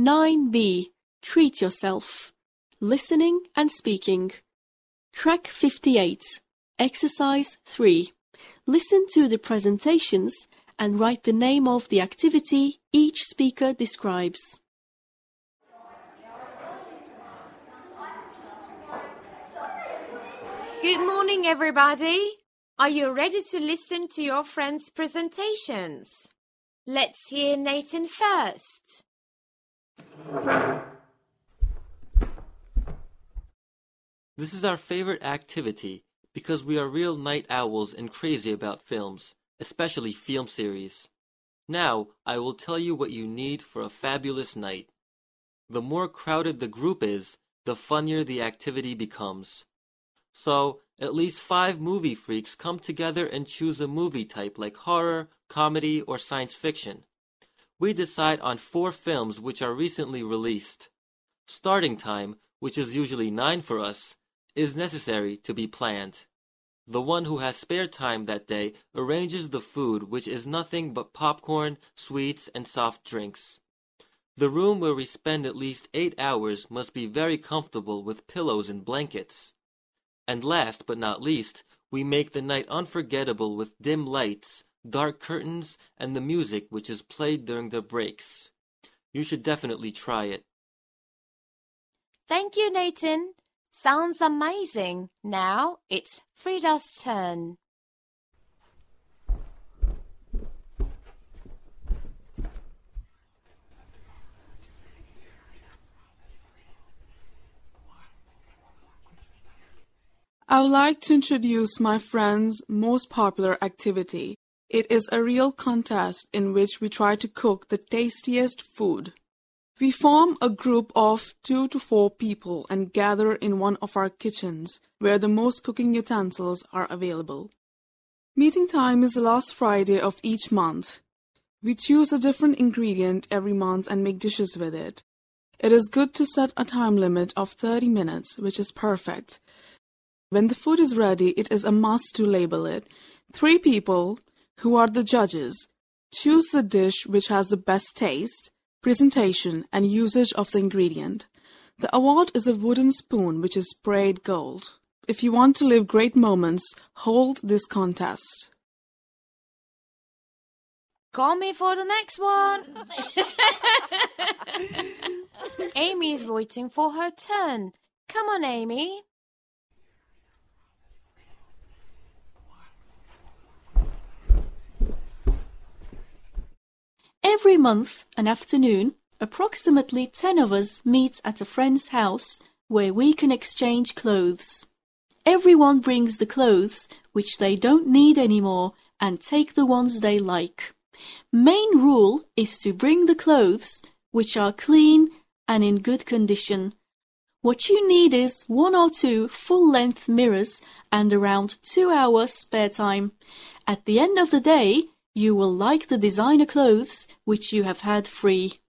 9b. Treat yourself. Listening and speaking. Track 58. Exercise 3. Listen to the presentations and write the name of the activity each speaker describes. Good morning, everybody. Are you ready to listen to your friends' presentations? Let's hear Nathan first. This is our favorite activity because we are real night owls and crazy about films, especially film series. Now, I will tell you what you need for a fabulous night. The more crowded the group is, the funnier the activity becomes. So, at least five movie freaks come together and choose a movie type like horror, comedy, or science fiction. We decide on four films which are recently released. Starting time, which is usually nine for us, is necessary to be planned. The one who has spare time that day arranges the food, which is nothing but popcorn, sweets, and soft drinks. The room where we spend at least eight hours must be very comfortable with pillows and blankets. And last but not least, we make the night unforgettable with dim lights, dark curtains, and the music which is played during the breaks. You should definitely try it. Thank you, Nathan. Sounds amazing. Now it's Frida's turn. I would like to introduce my friend's most popular activity. It is a real contest in which we try to cook the tastiest food. We form a group of two to four people and gather in one of our kitchens where the most cooking utensils are available. Meeting time is the last Friday of each month. We choose a different ingredient every month and make dishes with it. It is good to set a time limit of 30 minutes, which is perfect. When the food is ready, it is a must to label it. Three people, who are the judges, choose the dish which has the best taste, presentation, and usage of the ingredient. The award is a wooden spoon which is sprayed gold. If you want to live great moments, hold this contest. Call me for the next one. Amy is waiting for her turn. Come on, Amy. Every month, an afternoon, approximately 10 of us meet at a friend's house where we can exchange clothes. Everyone brings the clothes which they don't need anymore and take the ones they like. Main rule is to bring the clothes which are clean and in good condition. What you need is one or two full-length mirrors and around two hours spare time. At the end of the day, you will like the designer clothes which you have had free.